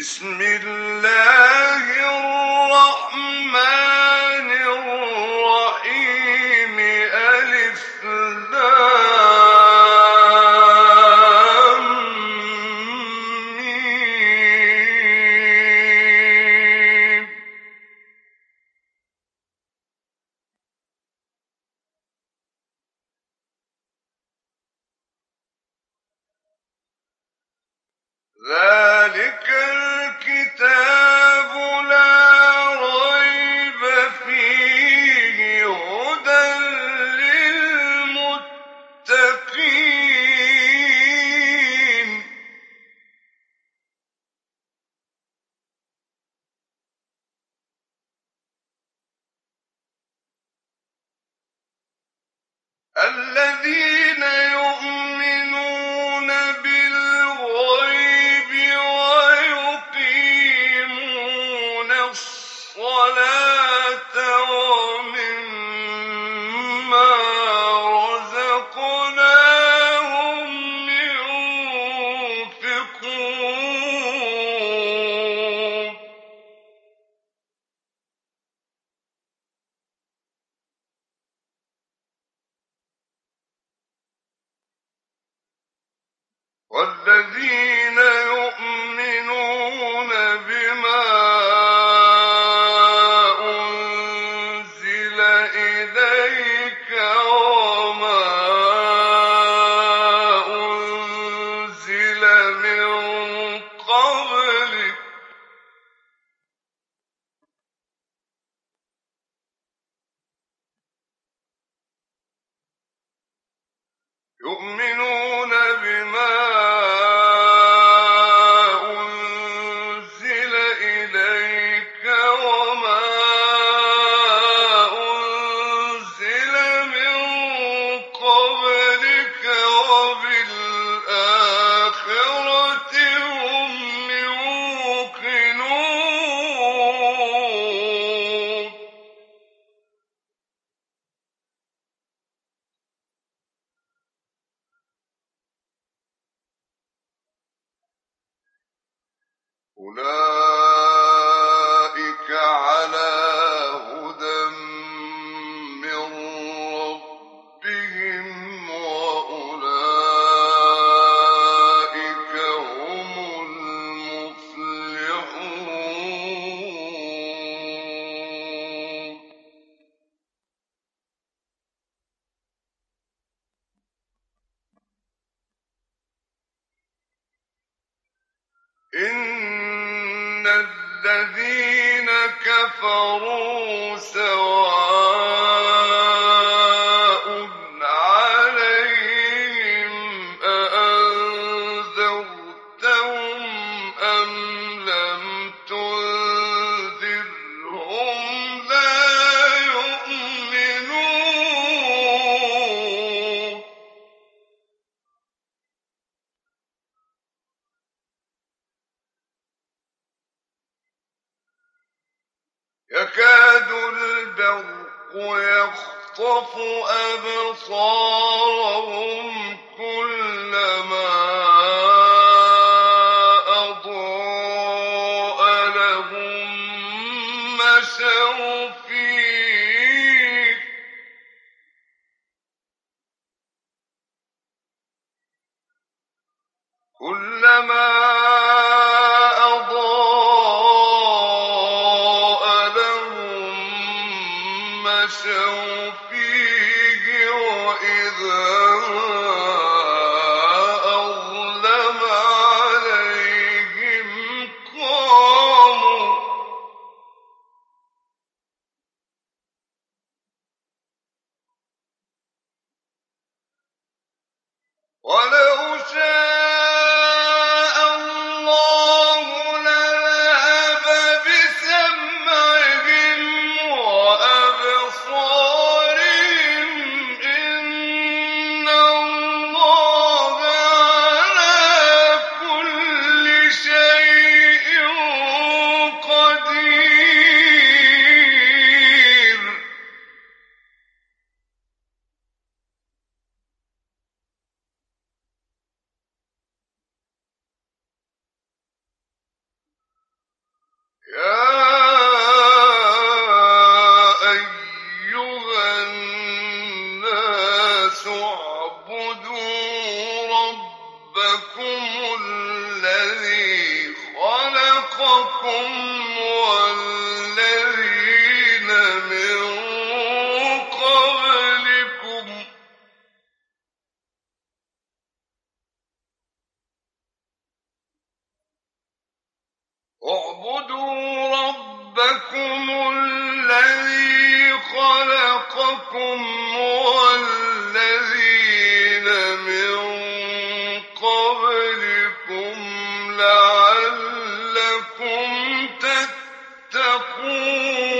بسم الله الرحمن الرحيم. ألف لام ميم. ذلك إِلَيْهِ لله إن الذين كفروا سواء تخطف أبصارهم كلما أضاء لهم مشوا فيه. كلما ربكم الذي خلقكم لعلكم تتقون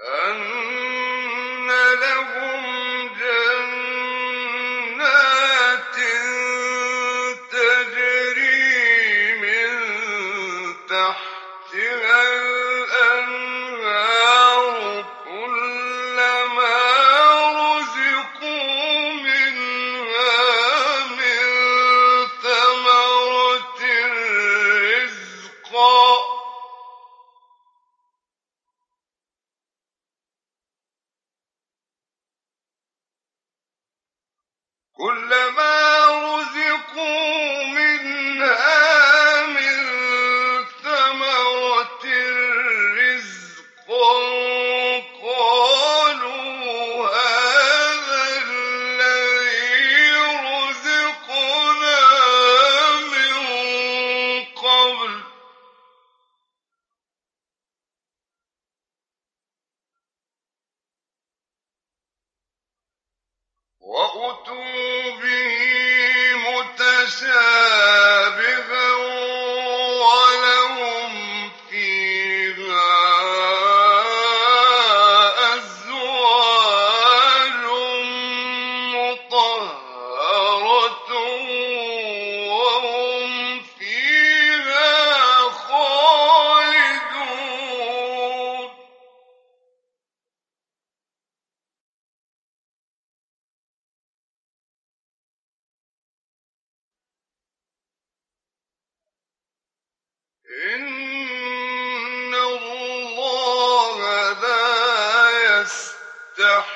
أن كلما تفلح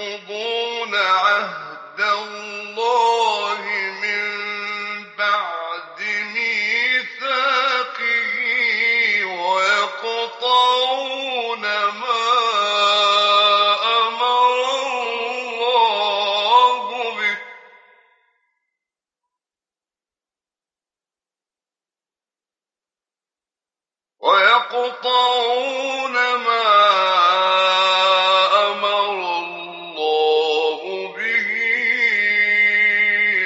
تَنقُضُونَ عَهْدَ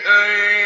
أن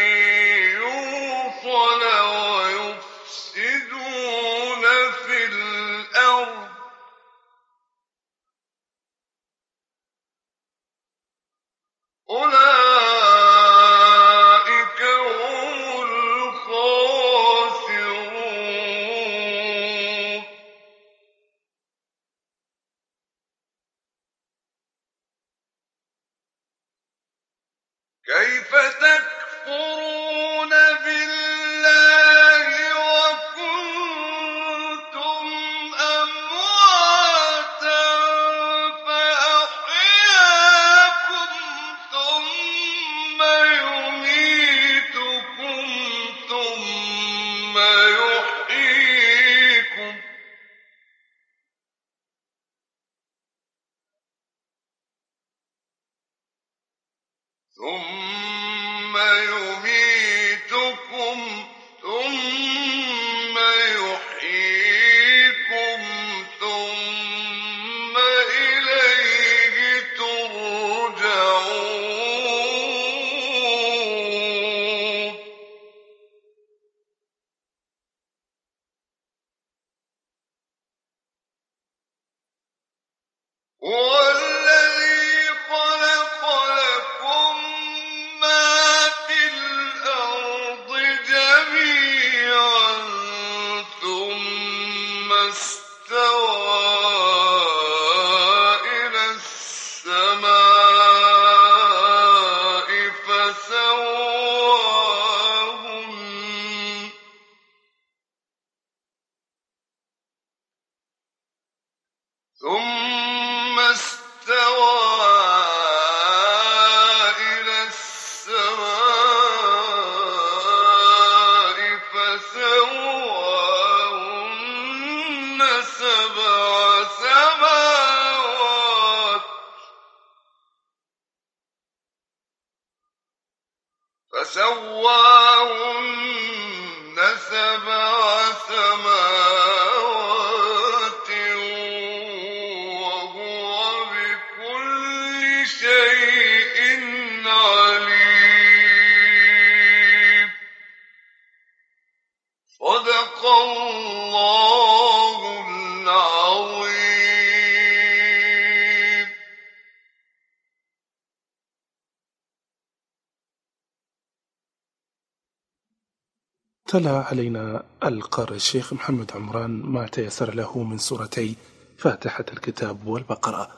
تلا علينا القارئ الشيخ محمد عمران ما تيسر له من سورتي فاتحة الكتاب والبقرة.